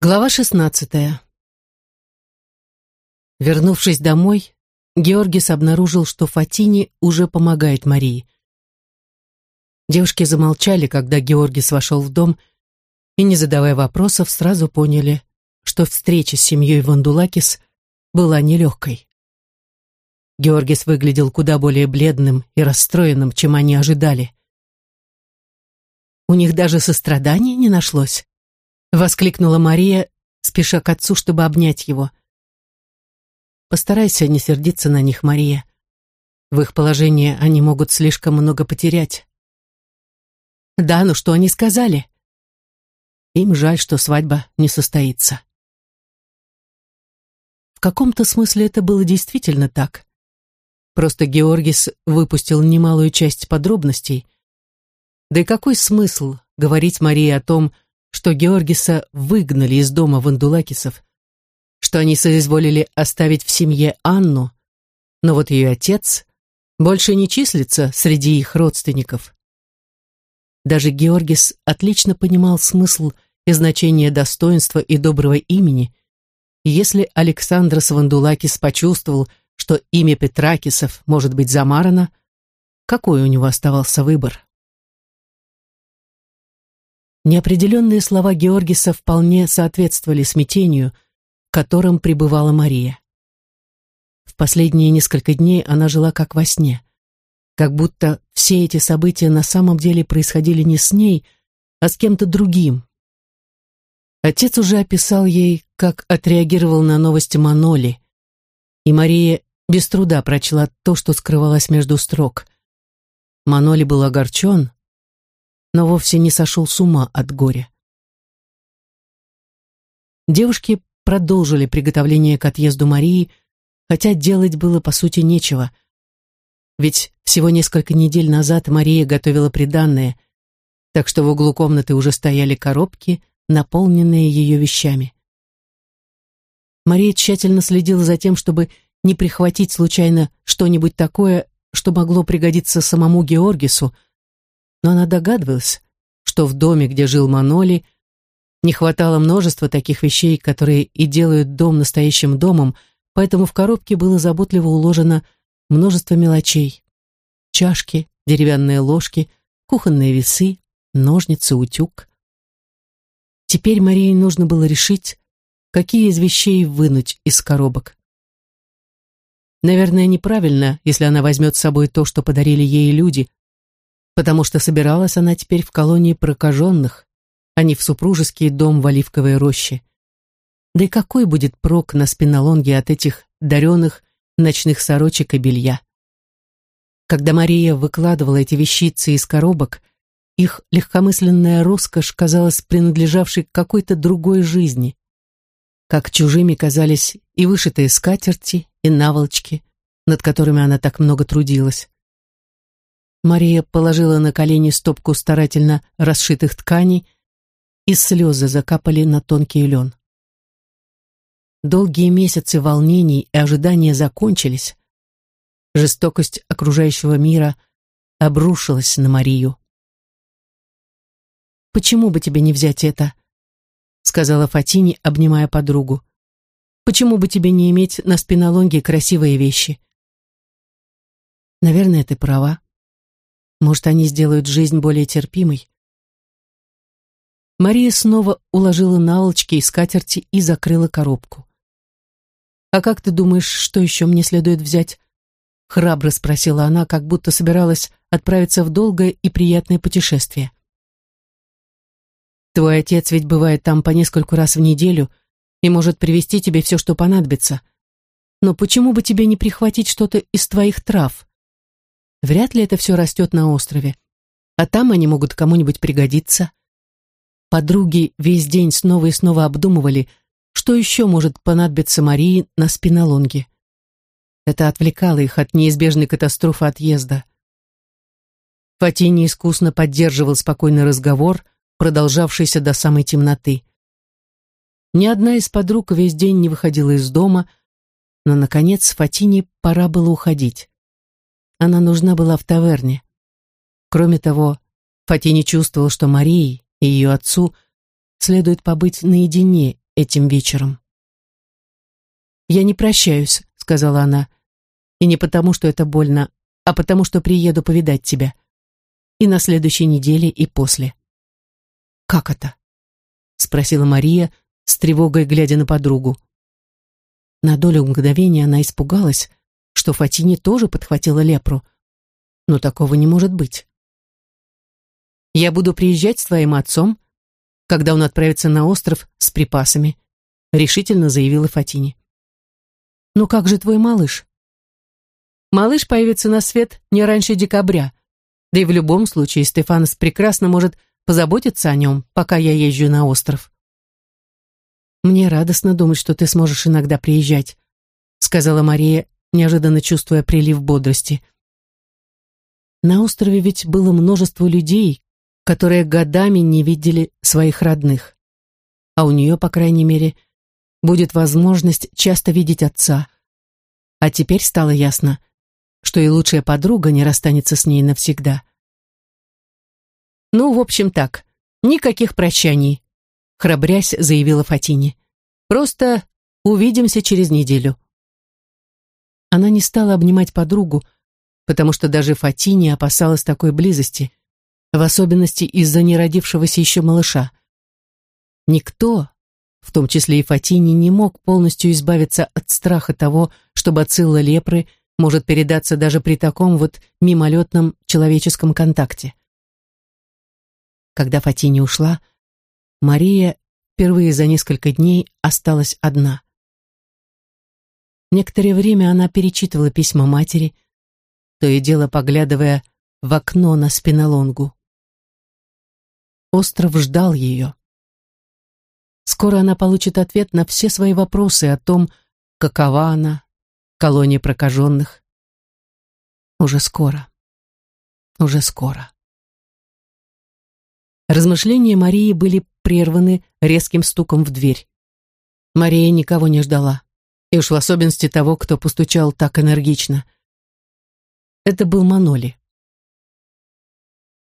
Глава шестнадцатая. Вернувшись домой, Георгис обнаружил, что Фатини уже помогает Марии. Девушки замолчали, когда Георгис вошел в дом, и, не задавая вопросов, сразу поняли, что встреча с семьей Вандулакис была нелегкой. Георгис выглядел куда более бледным и расстроенным, чем они ожидали. У них даже сострадания не нашлось. Воскликнула Мария, спеша к отцу, чтобы обнять его. Постарайся не сердиться на них, Мария. В их положении они могут слишком много потерять. Да, ну что они сказали? Им жаль, что свадьба не состоится. В каком-то смысле это было действительно так. Просто Георгис выпустил немалую часть подробностей. Да и какой смысл говорить Марии о том, что Георгиса выгнали из дома вандулакисов, что они соизволили оставить в семье Анну, но вот ее отец больше не числится среди их родственников. Даже Георгис отлично понимал смысл и значение достоинства и доброго имени, и если Александрос Вандулакис почувствовал, что имя Петракисов может быть замарано, какой у него оставался выбор? Неопределенные слова Георгиса вполне соответствовали смятению, в котором пребывала Мария. В последние несколько дней она жила как во сне, как будто все эти события на самом деле происходили не с ней, а с кем-то другим. Отец уже описал ей, как отреагировал на новости Маноли, и Мария без труда прочла то, что скрывалось между строк. Маноли был огорчен, но вовсе не сошел с ума от горя. Девушки продолжили приготовление к отъезду Марии, хотя делать было по сути нечего. Ведь всего несколько недель назад Мария готовила приданное, так что в углу комнаты уже стояли коробки, наполненные ее вещами. Мария тщательно следила за тем, чтобы не прихватить случайно что-нибудь такое, что могло пригодиться самому Георгису, но она догадывалась, что в доме, где жил Маноли, не хватало множества таких вещей, которые и делают дом настоящим домом, поэтому в коробке было заботливо уложено множество мелочей. Чашки, деревянные ложки, кухонные весы, ножницы, утюг. Теперь Марии нужно было решить, какие из вещей вынуть из коробок. Наверное, неправильно, если она возьмет с собой то, что подарили ей люди, потому что собиралась она теперь в колонии прокаженных, а не в супружеский дом в Оливковой роще. Да и какой будет прок на спинолонге от этих даренных ночных сорочек и белья? Когда Мария выкладывала эти вещицы из коробок, их легкомысленная роскошь казалась принадлежавшей какой-то другой жизни. Как чужими казались и вышитые скатерти, и наволочки, над которыми она так много трудилась. Мария положила на колени стопку старательно расшитых тканей, и слезы закапали на тонкий лен. Долгие месяцы волнений и ожидания закончились. Жестокость окружающего мира обрушилась на Марию. «Почему бы тебе не взять это?» — сказала Фатини, обнимая подругу. «Почему бы тебе не иметь на спинолонге красивые вещи?» «Наверное, ты права», может, они сделают жизнь более терпимой? Мария снова уложила наволочки и скатерти и закрыла коробку. «А как ты думаешь, что еще мне следует взять?» Храбро спросила она, как будто собиралась отправиться в долгое и приятное путешествие. «Твой отец ведь бывает там по нескольку раз в неделю и может привезти тебе все, что понадобится. Но почему бы тебе не прихватить что-то из твоих трав?» Вряд ли это все растет на острове. А там они могут кому-нибудь пригодиться. Подруги весь день снова и снова обдумывали, что еще может понадобиться Марии на спинолонге. Это отвлекало их от неизбежной катастрофы отъезда. Фатини искусно поддерживал спокойный разговор, продолжавшийся до самой темноты. Ни одна из подруг весь день не выходила из дома, но, наконец, Фатине пора было уходить. Она нужна была в таверне. Кроме того, Фатини чувствовал, что Марии и ее отцу следует побыть наедине этим вечером. «Я не прощаюсь», — сказала она, — «и не потому, что это больно, а потому, что приеду повидать тебя. И на следующей неделе, и после». «Как это?» — спросила Мария, с тревогой глядя на подругу. На долю мгновения она испугалась, что Фатине тоже подхватила лепру. Но такого не может быть. «Я буду приезжать с твоим отцом, когда он отправится на остров с припасами», решительно заявила Фатине. «Ну как же твой малыш?» «Малыш появится на свет не раньше декабря, да и в любом случае Стефанос прекрасно может позаботиться о нем, пока я езжу на остров». «Мне радостно думать, что ты сможешь иногда приезжать», сказала Мария, неожиданно чувствуя прилив бодрости. На острове ведь было множество людей, которые годами не видели своих родных. А у нее, по крайней мере, будет возможность часто видеть отца. А теперь стало ясно, что и лучшая подруга не расстанется с ней навсегда. «Ну, в общем так, никаких прощаний», храбрясь, заявила Фатине. «Просто увидимся через неделю». Она не стала обнимать подругу, потому что даже Фатине опасалась такой близости, в особенности из-за неродившегося еще малыша. Никто, в том числе и Фатине, не мог полностью избавиться от страха того, что бацилла лепры может передаться даже при таком вот мимолетном человеческом контакте. Когда Фатине ушла, Мария впервые за несколько дней осталась одна. Некоторое время она перечитывала письма матери, то и дело поглядывая в окно на спинолонгу. Остров ждал ее. Скоро она получит ответ на все свои вопросы о том, какова она, колония прокаженных. Уже скоро. Уже скоро. Размышления Марии были прерваны резким стуком в дверь. Мария никого не ждала, и уж в особенности того, кто постучал так энергично. Это был Маноли.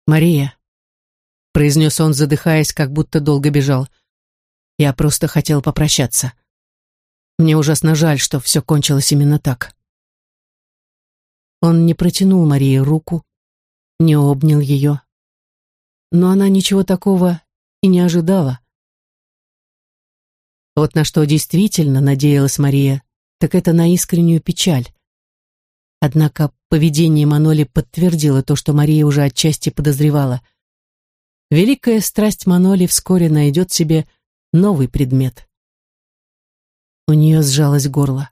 «Мария», — произнес он, задыхаясь, как будто долго бежал, — «я просто хотел попрощаться. Мне ужасно жаль, что все кончилось именно так». Он не протянул Марии руку, не обнял ее, но она ничего такого и не ожидала. Вот на что действительно надеялась Мария, так это на искреннюю печаль. Однако поведение Маноли подтвердило то, что Мария уже отчасти подозревала. Великая страсть Маноли вскоре найдет себе новый предмет. У нее сжалось горло.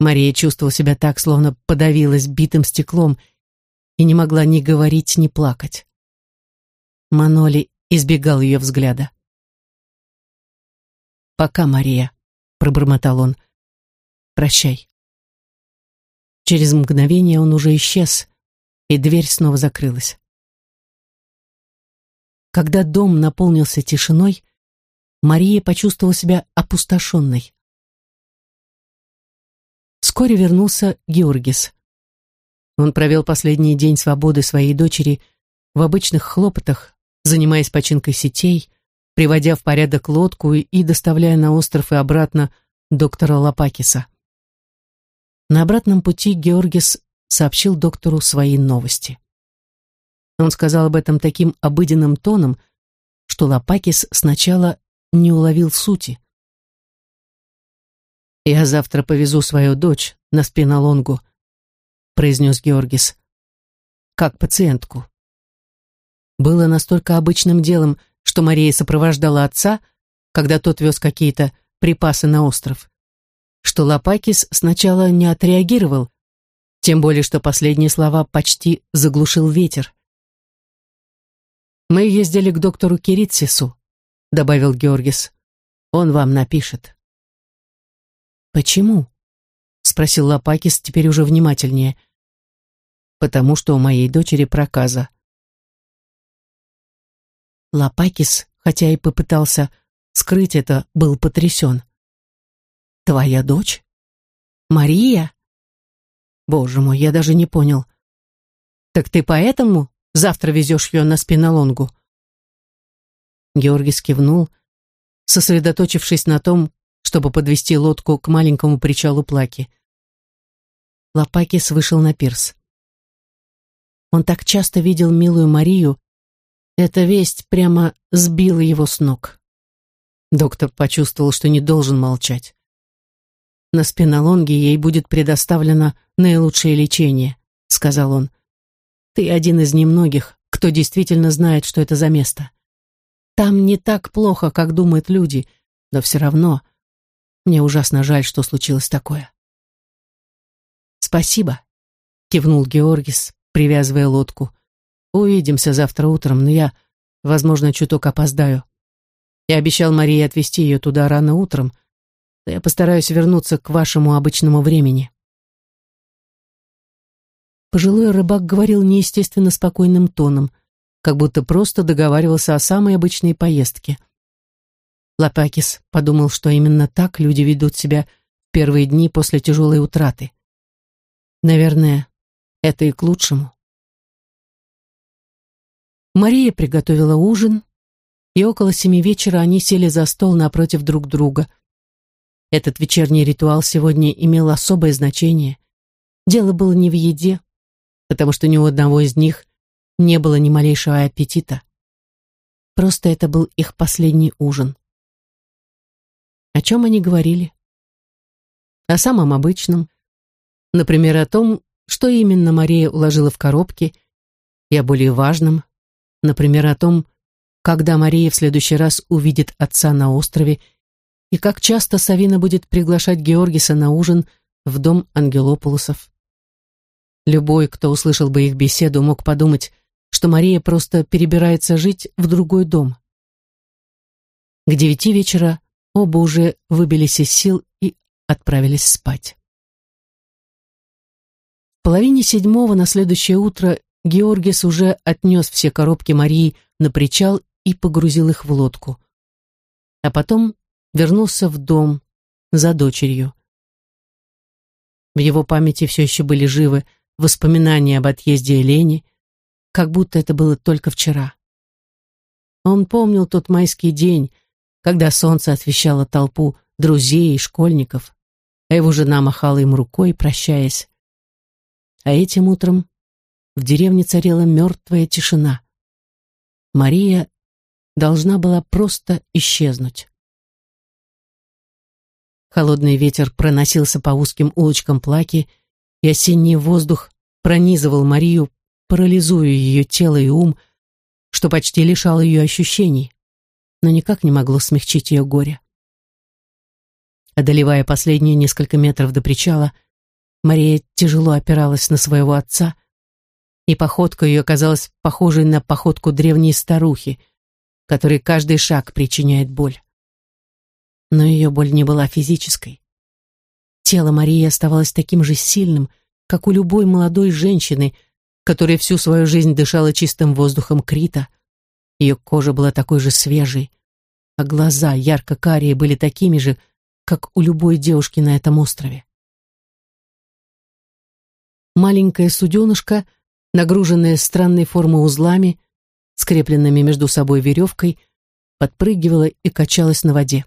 Мария чувствовала себя так, словно подавилась битым стеклом и не могла ни говорить, ни плакать. Маноли избегал ее взгляда. «Пока, Мария», — пробормотал он. «Прощай». Через мгновение он уже исчез, и дверь снова закрылась. Когда дом наполнился тишиной, Мария почувствовала себя опустошенной. Вскоре вернулся Георгис. Он провел последний день свободы своей дочери в обычных хлопотах, занимаясь починкой сетей, приводя в порядок лодку и доставляя на остров и обратно доктора Лопакиса. На обратном пути Георгис сообщил доктору свои новости. Он сказал об этом таким обыденным тоном, что Лопакис сначала не уловил сути. «Я завтра повезу свою дочь на спинолонгу», произнес Георгис, «как пациентку» было настолько обычным делом, что Мария сопровождала отца, когда тот вез какие-то припасы на остров, что Лопакис сначала не отреагировал, тем более что последние слова почти заглушил ветер. «Мы ездили к доктору Киритсису», — добавил Георгис. «Он вам напишет». «Почему?» — спросил Лопакис теперь уже внимательнее. «Потому что у моей дочери проказа», Лопакис, хотя и попытался скрыть это, был потрясен. «Твоя дочь? Мария?» «Боже мой, я даже не понял. Так ты поэтому завтра везешь ее на спинолонгу?» Георгий кивнул, сосредоточившись на том, чтобы подвести лодку к маленькому причалу Плаки. Лопакис вышел на пирс. Он так часто видел милую Марию, эта весть прямо сбила его с ног. Доктор почувствовал, что не должен молчать. На спинолонге ей будет предоставлено наилучшее лечение, сказал он. Ты один из немногих, кто действительно знает, что это за место. Там не так плохо, как думают люди, но все равно мне ужасно жаль, что случилось такое. Спасибо, кивнул Георгис, привязывая лодку. Увидимся завтра утром, но я, возможно, чуток опоздаю. Я обещал Марии отвезти ее туда рано утром, то я постараюсь вернуться к вашему обычному времени. Пожилой рыбак говорил неестественно спокойным тоном, как будто просто договаривался о самой обычной поездке. Лапакис подумал, что именно так люди ведут себя в первые дни после тяжелой утраты. Наверное, это и к лучшему. Мария приготовила ужин, и около семи вечера они сели за стол напротив друг друга – этот вечерний ритуал сегодня имел особое значение. Дело было не в еде, потому что ни у одного из них не было ни малейшего аппетита. Просто это был их последний ужин. О чем они говорили? О самом обычном. Например, о том, что именно Мария уложила в коробки, и о более важном, например, о том, когда Мария в следующий раз увидит отца на острове и как часто Савина будет приглашать Георгиса на ужин в дом Ангелополусов. Любой, кто услышал бы их беседу, мог подумать, что Мария просто перебирается жить в другой дом. К девяти вечера оба уже выбились из сил и отправились спать. В половине седьмого на следующее утро Георгис уже отнес все коробки Марии на причал и погрузил их в лодку. А потом вернулся в дом за дочерью. В его памяти все еще были живы воспоминания об отъезде Элени, как будто это было только вчера. Он помнил тот майский день, когда солнце освещало толпу друзей и школьников, а его жена махала им рукой, прощаясь. А этим утром в деревне царила мертвая тишина. Мария должна была просто исчезнуть. Холодный ветер проносился по узким улочкам Плаки, и осенний воздух пронизывал Марию, парализуя ее тело и ум, что почти лишало ее ощущений, но никак не могло смягчить ее горе. Одолевая последние несколько метров до причала, Мария тяжело опиралась на своего отца, и походка ее казалась похожей на походку древней старухи, которой каждый шаг причиняет боль. Но ее боль не была физической. Тело Марии оставалось таким же сильным, как у любой молодой женщины, которая всю свою жизнь дышала чистым воздухом Крита. Ее кожа была такой же свежей, а глаза ярко-карие были такими же, как у любой девушки на этом острове. Маленькая суденышка, нагруженная странной формы узлами, скрепленными между собой веревкой, подпрыгивала и качалась на воде.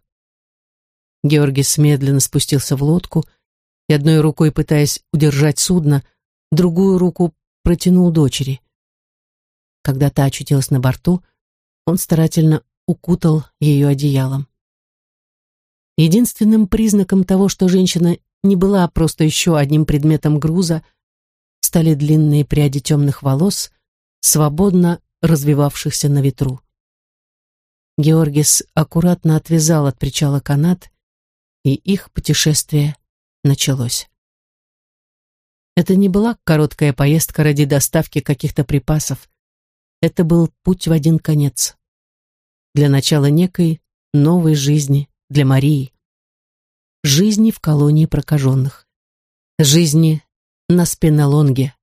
Георгис медленно спустился в лодку и одной рукой, пытаясь удержать судно, другую руку протянул дочери. Когда та очутилась на борту, он старательно укутал ее одеялом. Единственным признаком того, что женщина не была просто еще одним предметом груза, стали длинные пряди темных волос, свободно развивавшихся на ветру. Георгис аккуратно отвязал от причала канат и их путешествие началось. Это не была короткая поездка ради доставки каких-то припасов. Это был путь в один конец. Для начала некой новой жизни для Марии. Жизни в колонии прокаженных. Жизни на Спинолонге.